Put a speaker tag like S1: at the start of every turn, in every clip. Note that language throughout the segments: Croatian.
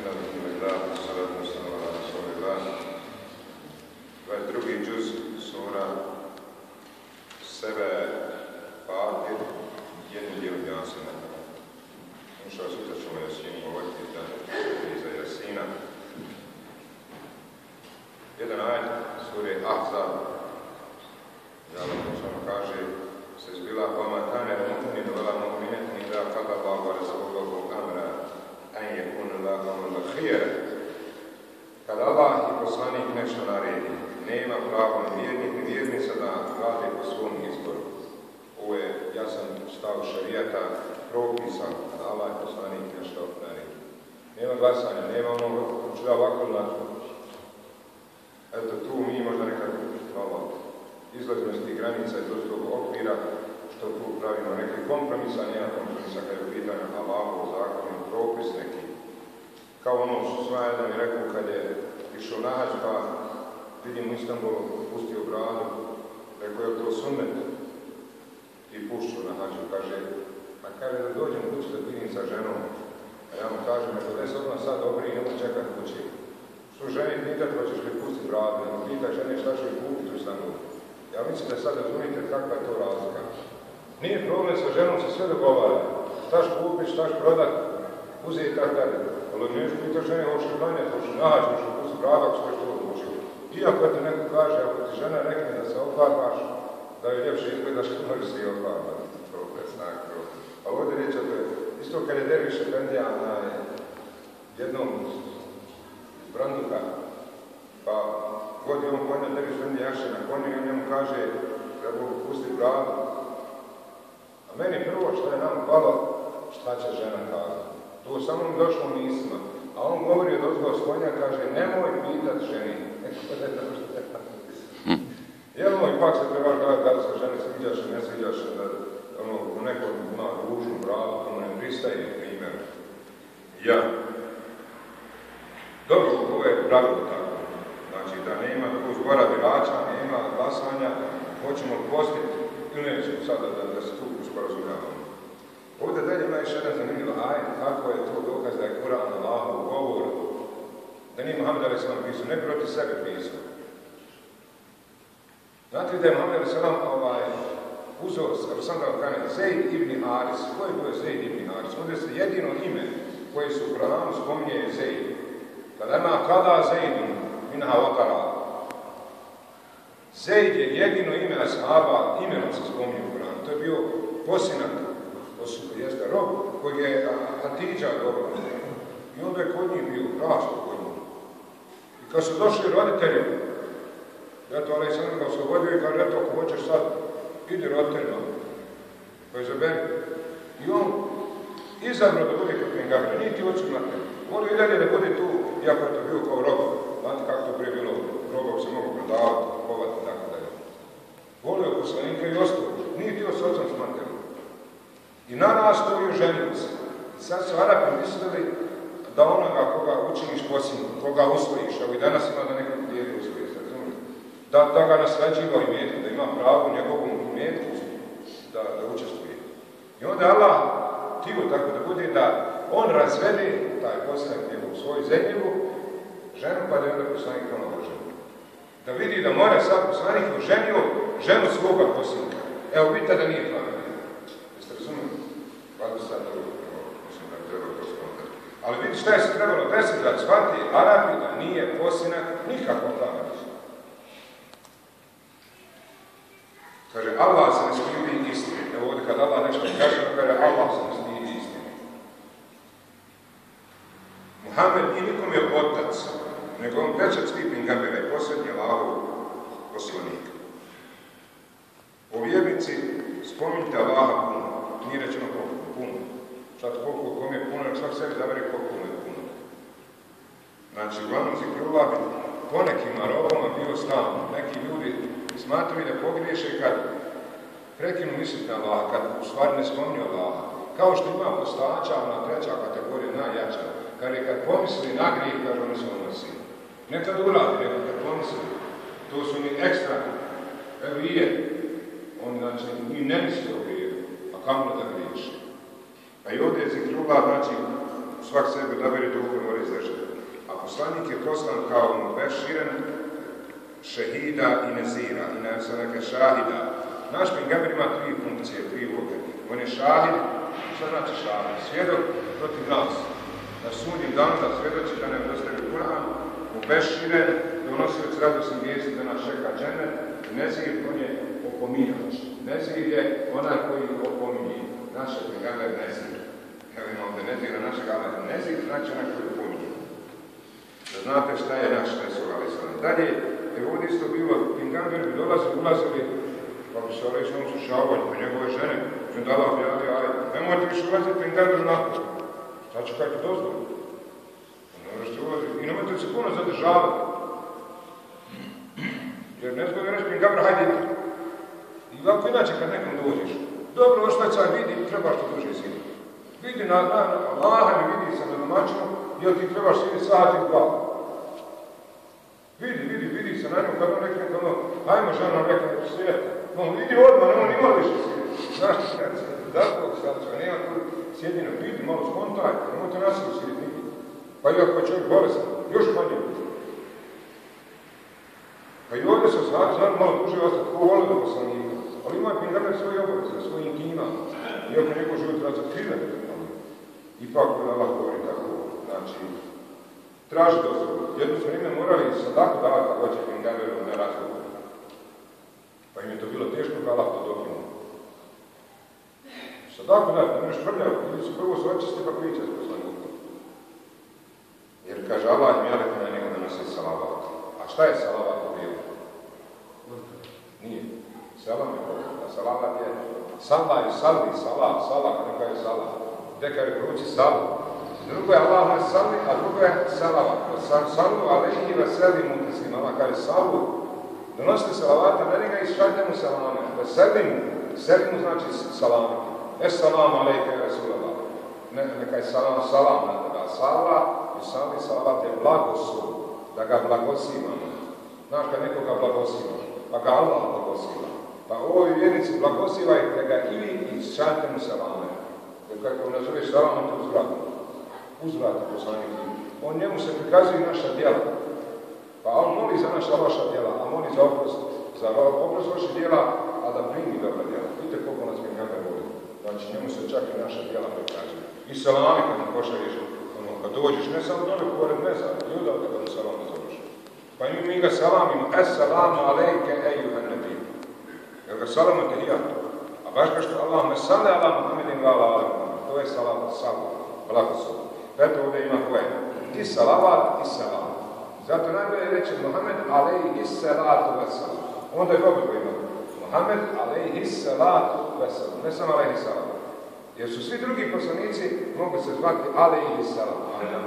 S1: 22. džuz sura sebe Fatir, jedni dio Jasina. Inša sutra ćemo Jasinu govoriti da iza Jasina. Jedan ajd sure Ahzab. Vam samo kaže se zbila vama kane mu'min vela mu'minetin da kada Allahu wa an yakun lahum al-khiyar. Kada Allah i poslanik nešto naredi, nema pravo ni vjernik ni vjernica da rade po svom izboru. Ovo je jasan stav šarijata, propisan da Allah i poslanik nešto naredi. Nema glasanja, nema onoga, ću ja ovako onako. Eto, tu mi možda nekako malo izlazimo iz tih granica i dođe tog okvira, što tu pravimo neki kompromisa, nema kompromisa kada je u pitanju Allahov zakon propis neki. Kao ono što sva jedan mi rekao kad je išao na hađ, pa vidim u Istanbulu, pustio bradu, rekao je to sunnet i pušću na hađu, kaže, a kaže da dođem kući da vidim sa ženom, a ja mu kažem, da je odmah sad dobri i nemoj čekat kući. Što ženi pitat, hoćeš li pustiti bradu, pita žene šta će kupiti u Istanbulu. Ja mislim da sad razumijete kakva je to razlika. Nije problem sa ženom, se sve dogovara. Štaš kupit, štaš prodat, uzeti tako dalje. Ali nešto pita žene, hoćeš klanjati, hoćeš naći, hoćeš pustiti bradu, ako što odluči. Iako ti neko kaže, ako ti žena rekne da se ofarbaš, da je ljepše izgledaš, što možeš se i ofarbati. Problem, znak, problem. A ovdje riječ, to je isto kad je Derviš Efendija na jednom branduka, pa vodi on konja, Derviš Efendija jaše na konju i on njemu kaže, treba pustiti bradu. A meni prvo što je nam palo, šta će žena kazati. To samo mi došlo u mislima. A on govori od ozgova s konja, kaže, nemoj pitat ženi. Jel moj pak se treba gledati kada se žene sviđaš i ne sviđaš, da ono, u nekom ima ružnu bradu, ono ne pristaje, primjer. Ja. Dobro, ovo je pravilo tako. Znači da nema tu zbora birača, nema glasanja, hoćemo postiti ili nećemo sada da, da se tu sporazumljavamo. Ovdje dalje ima još jedan zanimljiv aj, kako je to dokaz da je Kur'an Allahov govor, da Salam pisao, ne protiv sebe pisao. Znate da je Muhammed Salam ovaj, uzeo Rasandra Kane, Zeid ibn Haris. Ko je bio Zeid ibn Haris? Ovdje se jedino ime koje su u Koranu spominje je Zeid. Kada ima kada Zeidun, minha vakara. Zeid je jedino ime ashaba, imenom se spominje u Koranu. To je bio posinak, jeste rob, kojeg je Hatidža dobro. I onda je kod njih bio. I kad su došli roditelji, eto, sam ga oslobodio i kaže, eto, ako hoćeš sad, idi roditeljima, pa izaberi. I on izabrao da bude kod Pengabra, nije ti oči mlate. Volio i dalje da bude tu, iako je to bio kao rob. Znate kako to prije bilo, robov se mogu prodavati, kupovati i tako dalje. Volio poslanika i ostao, nije htio s ocom s materom. I na nas to i se. I sad su Arabi mislili da onoga koga učiniš posljedno, koga usvojiš, evo i danas ima da nekog dijeli usvoji, se razumijete? Da, da ga naslađiva i metku, da ima pravo u njegovom metku da, da učestvuje. I onda Allah htio tako da bude da on razvede taj poslanik njegov svoju zemljivu, ženu pa da je onda poslanik ono. Da vidi da mora sad poslanik oženio ženu svoga poslanika. Evo vidite da nije pametno. Jeste razumeli? Hvala sad dobro, mislim da treba to skontati. Ali vidi šta je se trebalo desiti da shvati Arabi da nije posinak nikako pametno. Kaže, Allah se ne stidi istine. Evo ovdje kad Allah nešto kaže, kaže, Allah se ne stidi istine. Muhammed i nikom je otac, nego on pečat gambera i posljednji Allahov poslanik. U vjernici spominjte Allaha puno. Nije rečeno koliko puno. Sad koliko kom je puno, svak sebi zabere koliko puno. Znači, uglavnom zikrullah bi ponekima robama bio stalno. Neki ljudi smatraju da pogriješe kad prekinu misliti na Allaha, kad u stvari ne spominju Allaha. Kao što ima postača, ona treća kategorija, najjača. Kad je kad pomisli na grijeh, kaže oni se odnosi. Nekad uradi, nekad kad pomisli. To su mi ekstra evije. Oni znači ni ne misli o grijehu, a kamo da griješi. Pa i ovdje je zikrula, znači, svak sebe odabere duhu mora izdržati. A poslanik je poslan kao beširen šehida i nezira i neke šahida. Naš pingaber ima tri funkcije, tri uloge. On je šahid, što znači šahid? Svjedok protiv nas. Na sudnjim danu da svjedoči da nam dostavi Kur'an, u beširen, donosioc radosni vijesti da nas čeka džene, nezir, on je opominjač. Nezir je onaj koji opominje. Naše pingaber nezir. Evo imamo ovdje nezira našeg, ali nezir znači onaj koji znate šta je naš Resul Ali Dalje, jer ovdje isto bilo, pingaber bi dolazili, ulazili, pa bi se reći, on su šavali po njegove žene, što dala objavio, ali nemojte više ulaziti pingaber napad. Šta će kako dozvoli? Ne možete ulaziti. I nemojte se puno zadržavati. Jer ne zbog reći pingaber, hajde idete. I ovako inače kad nekom dođeš, dobro, oštajca vidi, trebaš što duže sjediti. Vidi na, na, Allaha ne vidi se na domaćinu, jer ti trebaš sjediti sat i dva. Vidi, vidi, vidi se na njom, kad on rekne, ono, hajmo žena rekne, svijeta. On vidi odmah, nema nima više sjediti. Znaš kad se, tako, sad nema tu sjedino, vidi, malo skontaj, nemojte nasilu sjediti nigdje. Pa i ako je čovjek bolestan, još manje vidi. Pa i ovdje se znati, znam malo duže ostati, ko voli da poslanika. Ali ima pindarne svoje obaveze, svoje intima. Iako neko život razotkriven, ipak da Allah govori tako. Znači, traži dozvolu. Jedno su vrijeme morali sadaku davati kako će pindarneru na razgovor. Pa im je to bilo teško kao Allah to dokinuo. Sadaku dati, ne prljati, ili su prvo se očiste pa pričati s poslanikom. Jer kaže Allah im jelek na njega donosi salavat. A šta je salavat u? Nije. Selam je pogleda. Salavat je salla i salvi, salat, salat, neka je salat. Neka je pruči salat. Drugo je Allah na salli, a drugo je salavat. Sallu alaihi ve selim mutislim. Allah kaže salu. Donosite salavata na njega i šaljte mu salame. Selim, selim znači salame. Esselamu alaike Rasulallah. Ne, neka je salam, salam na teba. Sala i sali salavat blagoslov. Da ga blagosimamo. Znaš kad nekoga blagosimaš, pa ga Allah blagosima. Pa ovi vjernici blagosivajte ga i vi i šaljte mu salame. Jer kako nazoveš salamom, to uzvratno. Uzvratno poslanik. On njemu se prikazuju naša djela. Pa on moli za naša loša djela, a moli za oprost, za oprost djela, a da primi dobra djela. Vidite koliko nas mi voli. Znači njemu se čak i naša djela prikazuju. I salami kad mu pošalješ, ono, kad dođeš, ne samo dole pored meza, i odavde kad mu salam zoveš. Pa mi, mi ga salamimo, Esselamu alejke ejuhan nebi. Jer ga salamo te ja. A baš kao što Allah me sale vala ala To je salavat, salam, blagoslov. Eto ovdje ima koje. I salavat, i salam. Zato najbolje reći Muhammed alejhi salatu wasalam. Onda je oboje ima. Muhammed alejhi salatu wasalam. Ne samo alejhi salam. Jer su svi drugi poslanici mogu se zvati alejhi salam.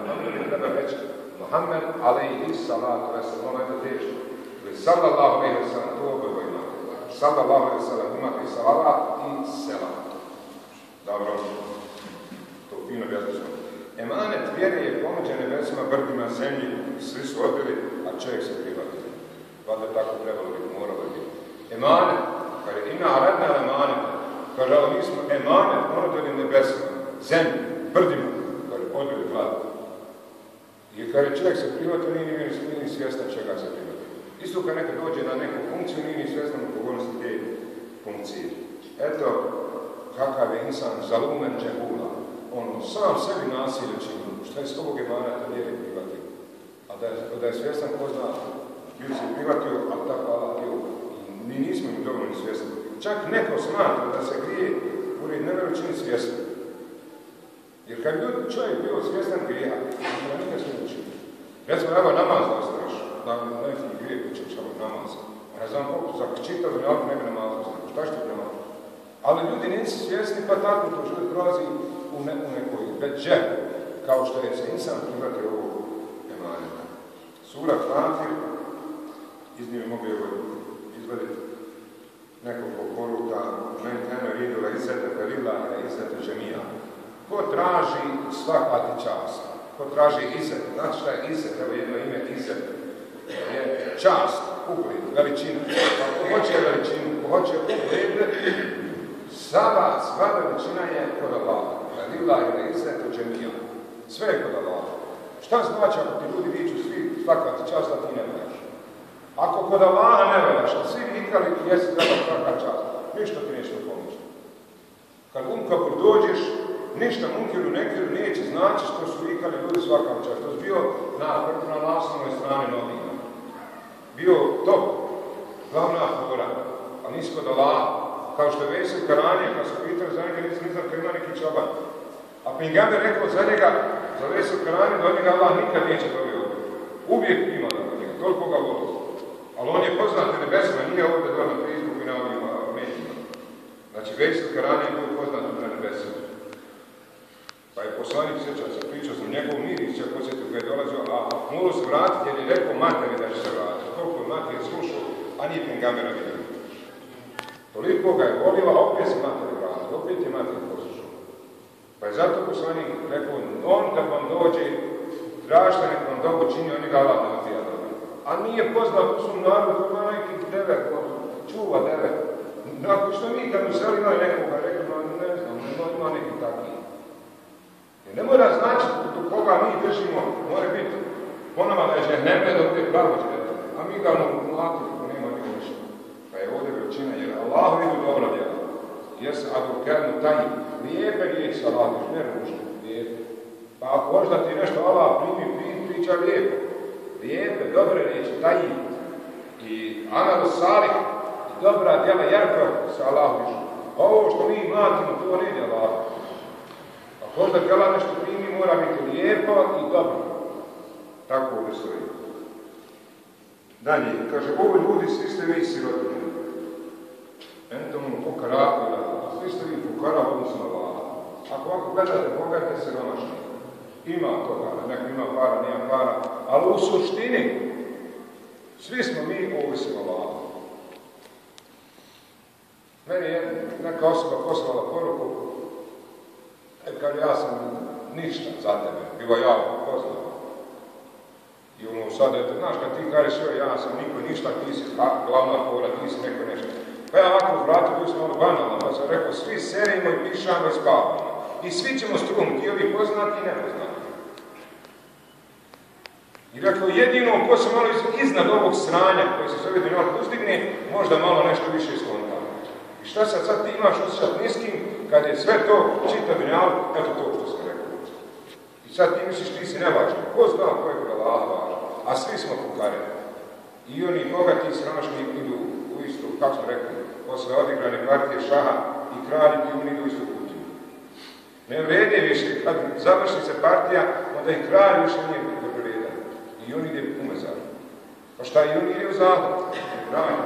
S1: Ali treba reći Muhammed alejhi salatu wasalam. Ono je to teško. Sallallahu alejhi wa sallam. To oboje ima. Sallallahu alejhi wa sallam. Imate i salavat i selam. Dobro. To fino objasnično. Emanet vjere je ponuđen nebesima, brdima, zemlji, svi su odbili, a čovjek se prihvatio. Valjda tako trebalo biti, moralo biti. Emanet, kada je ina radna emanet, kaže, ali mi smo emanet ponudili nebesima, zemlji, brdima, kaže, odbili vlad. I kada je čovjek se prihvatio, nije ni, svjestan čega se prihvatio. Isto kad nekad dođe na neku funkciju, nije ni svjestan odgovornosti te funkcije. Eto, kakav je insan zalumen džehula ono, sam sebi nasilje čini, što je s ovog emanata vjeri prihvatio. A da je, da je svjestan ko zna, bio se prihvatio, a tako Allah bio. Mi nismo im dovoljno svjesni. Čak neko smatra da se grije, uvijek ne vjeru čini svjesno. Jer kad bi čovjek bio svjestan grijeha, onda nikad se ne učini. Recimo, evo namaz da ostaviš, da neki grije učeš, namaz. A ne znam za čitav dunjalku ne bi namaz ostaviš. Šta što je namaz? Ali ljudi nisu svjesni, pa tako to život prolazi u, ne, u nekoj beđe, kao što je se insan prihvatio ovog emaneta. Sura Fatir, iz njih mogu izvaditi nekoliko poruka, men teme ridula izete ferila i izete džemija. Ko traži svakati čast, ko traži izet, znači šta je izet, evo jedno ime izet, je čast, ugled, veličina. Pa ko hoće veličinu, ko hoće ugled, Sava, sva veličina je kod Allaha. Lila je izzet u džemija.
S2: Sve je kod Allaha. Šta znači ako ti ljudi viću svi svaka ti čast, a ti ne veljaš? Ako kod Allaha ne veljaš, a svi vikali jesi treba svaka čast, ništa ti neće pomoći. Kad umkapur dođeš, ništa munkiru nekiru neće znači što su vikali ljudi svaka čast. To je bio na, na strani novina. Bio top, glavna fora, a nisi kod Allaha. Kao što je Vesil Karanija, kad su pitali za njega, nisam znam kad ima neki čoban. A Pingamber rekao za njega, za Vesil Karanija, da od njega Allah nikad neće dobiti Uvijek ima od njega, toliko ga voli. Ali on je poznat na nebesima, nije ovdje dva na Facebooku i na ovim medijima. Znači, Vesil Karanija je bio poznat na nebesima. Pa je poslanik sjećao se, pričao sam njegov miris, će posjetio kada je dolazio, a morao se vratiti jer je rekao materi da će se vratiti. Toliko je materi slušao, a nije Pingambera vidio. Toliko ga je volila, opet se vratiti, opet je materi poslušao. Pa je zato poslanik rekao, on kad vam dođe, tražite nek vam dobro čini, oni ga Allah ne A nije poznat u svom narodu, ima neki devet, čuva devet. Nakon što mi kad u seli imaju nekoga, rekao, ne znam, ima neki takvi. Ne mora znači do koga mi držimo, mora biti po nama da je žehneme da bude pravođe. A mi ga ako veličina, jer Allah vidu dobro djela. Jes advokernu taji, lijepe riječi Allah, ne ružne, lijepe. Pa ako možda ti nešto Allah primi, priča lijepo. Lijepe, dobre riječi, taji. I Ana do Salih, dobra djela, jarko sa Allah višu. Ovo što mi mlatimo, to ne ide Allah. Možda kada nešto primi mora biti lijepo i dobro. Tako ovdje stoji. Dalje, kaže, ovo ljudi, svi ste vi sirotini. Entom pokaraku da, svi ste vi pokara odnosno vlada. Ako ovako gledate, bogate siromašni. Ima toga, neko ima para, nema para, ali u suštini svi smo mi ovisimo vlada. Meni je neka osoba poslala poruku, E, kaže, ja sam ništa za tebe, bilo ja poznao. I ono sad, eto, znaš, kad ti kažeš ja sam niko ništa, ti si glavna fora, ti si neko nešto. Pa ja ovako vratu, tu smo ono banalno, pa sam rekao, svi serimo i pišamo i spavamo. I svi ćemo strumiti, ovi poznati i nepoznati. I rekao, jedino ko se malo iznad ovog sranja koji se zove dunjavak uzdigne, možda malo nešto više iskonta. I šta sad, sad ti imaš osjećat niskim, kad je sve to čitav dunjavak, eto to što sam rekao. I sad ti misliš ti si nevažan. Ko zna ko je važan? A svi smo kukare. I oni bogati i sramašni idu u istu, kako smo rekli, posle odigrane partije šaha i kralji ti oni idu u istu kuću. Ne vrede više, kad završi se partija, onda i kralj više nije dobroredan. I oni ide umezar. Pa šta i oni ide u zahod? Kralj.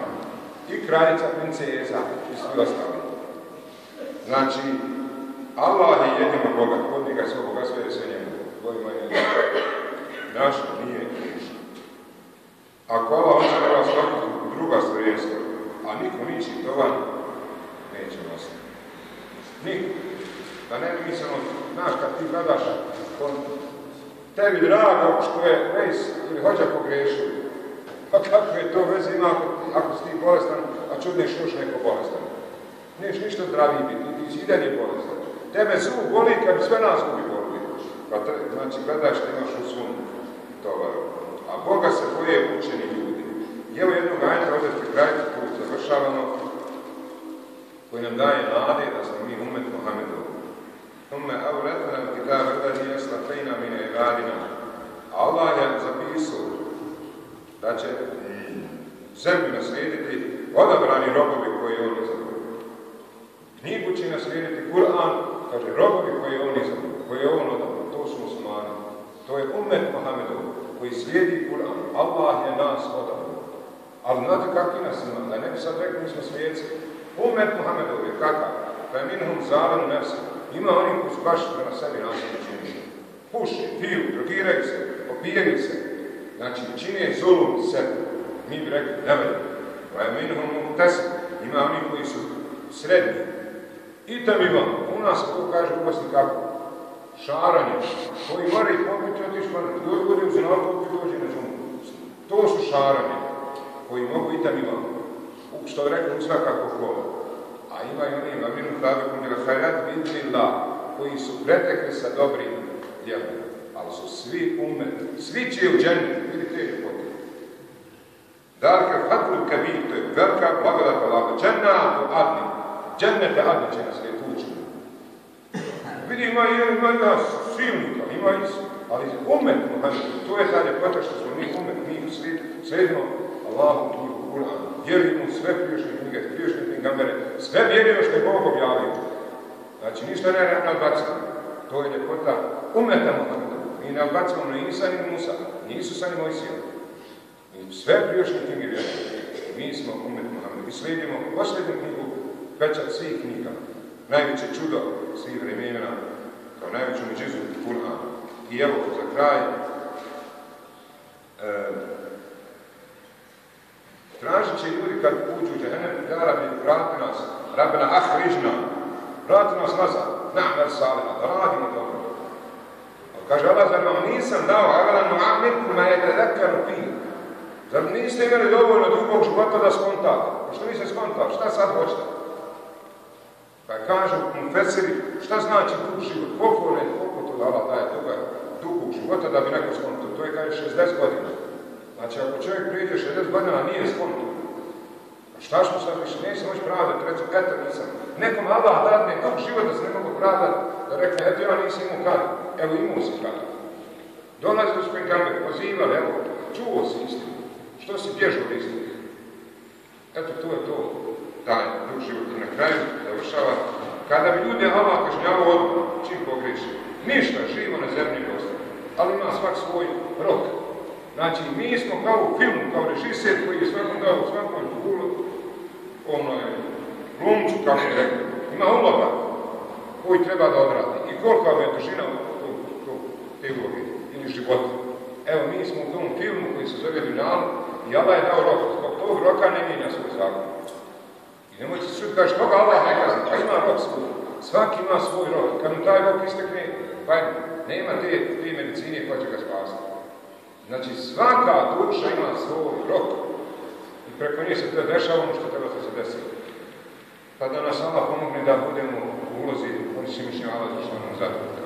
S2: I kraljica, princeza i svi ostali. Znači, Allah je jedino bogat, od njega sve bogatstvo je sve njemu. Tvojima je Naš nije ništa. Ako Allah hoće da vas druga stvarjenstva, a niko niči tovan, neće nositi. Niko. Da ne mislimo, znaš, kad ti gledaš, tebi drago što je vejs ili hođa pogrešio. Pa kako je to veze ima ako si ti bolestan, a čudneš još neko bolestan? Neš ništa zdraviji biti, ti si i dalje bolestan. Tebe zub boli kad sve nas gubi boli. Pa te, znači gledaš što imaš u svom tovaru. A Boga se boje učeni ljudi. I evo jednog ajta ovdje pri kraju koju završavamo, koji nam daje nade da smo mi umet Mohamedov. Umme avretna kitab alladhi yastafina min ibadina. Allah je zapisao da će zemlju naslijediti odabrani robovi koji on izabrao. Knjigu će naslijediti Kur'an, kaže, robovi koji on izabrao, koji je on odabrao, to su muslimani. To je umet Mohamedov koji slijedi Kur'an. Allah je nas odabrao. Ali znate kakvi nas ima? Da ne bi sad rekli, mi smo svijetci. Umet Mohamedov je kakav? Pa je minhum zavan nefsa. Ima oni koji su baš prema sebi nasilno čini. Puši, piju, drogiraju se, opijaju se. Znači, čine zulum sebi. Mi bi rekli, ne vedi. Pa je minhum muhtesib. Ima oni koji su srednji. I tam ima. U nas to kaže u Bosni kako? Šaranje. Koji mora i popiti otići, pa dođe u zinalu, i dođe na džumu. To su šaranje. Koji mogu i tam ima. Što je rekao, svakako kola. A ima i oni, a minu tabi kum dira hajrat, vidli la, koji su pretekli sa dobrim djelom. ali su svi umeti, svi će u vidite ljepote. Dalika hatlu kabir, to je velika blagodat Allaha. Džennatu adni, džennete adni će nas lijepo ući. Vidi, ima, ima, ima silnika, ima i ali umet Muhammed, to je ta ljepota što smo mi umet, mi slijedimo Allahu knjigu, Kur'an, vjerujemo sve priješnje knjige, priješnje knjigambere, sve vjerujemo što je Bog objavio. Znači, ništa ne nadbacimo. To je ljepota umeta Muhammeda. Mi ne odbacimo ni Isa ni Musa, ni Isusa ni Mojsija. Mi sve priješnje knjige vjerujemo. Mi smo umet Muhammed. Mi slijedimo posljednju knjigu, pečat svih knjiga. Najveće čudo svih vremena, kao najveću međizu Kur'an. I evo, za kraj, e, tražit će ljudi kad uđu u džahenem, ja rabi, vrati nas, rabina ahrižna, vrati nas nazad, na'mer salima, da radimo dobro. Kaže Allah, zar vam nisam dao agalan mu'amir kuma je tedekar fi. Zar niste imali dovoljno dugog života da skontate? Pa što niste skontali? Šta sad hoćete? Pa kaže u Fesiri, šta znači dug život? Koliko ne, koliko to Allah daje toga dugog života da bi neko skontao? To je kaže 60 godina. Znači ako čovjek priđe 60 godina, nije skontao. Pa šta smo sad više? Neće moći pravdati, reći, eto nisam. Nekom Allah dadne dug život da se ne mogu pravdati, da rekne, eto ja nisam imao kada. Evo imao si kada. Dolazili su kamer, pozivali, evo, čuo si istinu. Što si bježao istinu? Eto, to je to, taj dug život. I na kraju završava, kada bi ljudi Allah kažnjavao odmah, čim pogreši, ništa, živo na zemlji ne. Ali ima svak svoj rok. Znači, mi smo kao u filmu, kao režiser koji je svakom dao, svakom onoj glumču, kako je rekao, ima uloga koji treba da odradi. I kolika je dužina te uloge ili života. Evo, mi smo u tom filmu koji se zove Dunjal i Allah je dao rok. Zbog tog roka ne mijenja svoj zakon. I nemojte se čuti, kaže, toga Allah ne kazi, pa ima rok svoj. Svaki ima svoj rok. Kad mu taj rok istekne, pa nema te, te medicine koja će ga spasiti. Znači, svaka duša ima svoj rok. I preko nje se to dešava ono što treba se desi. Pa da nas Allah pomogne da budemo u ulozi, oni si mišljava, što nam zato.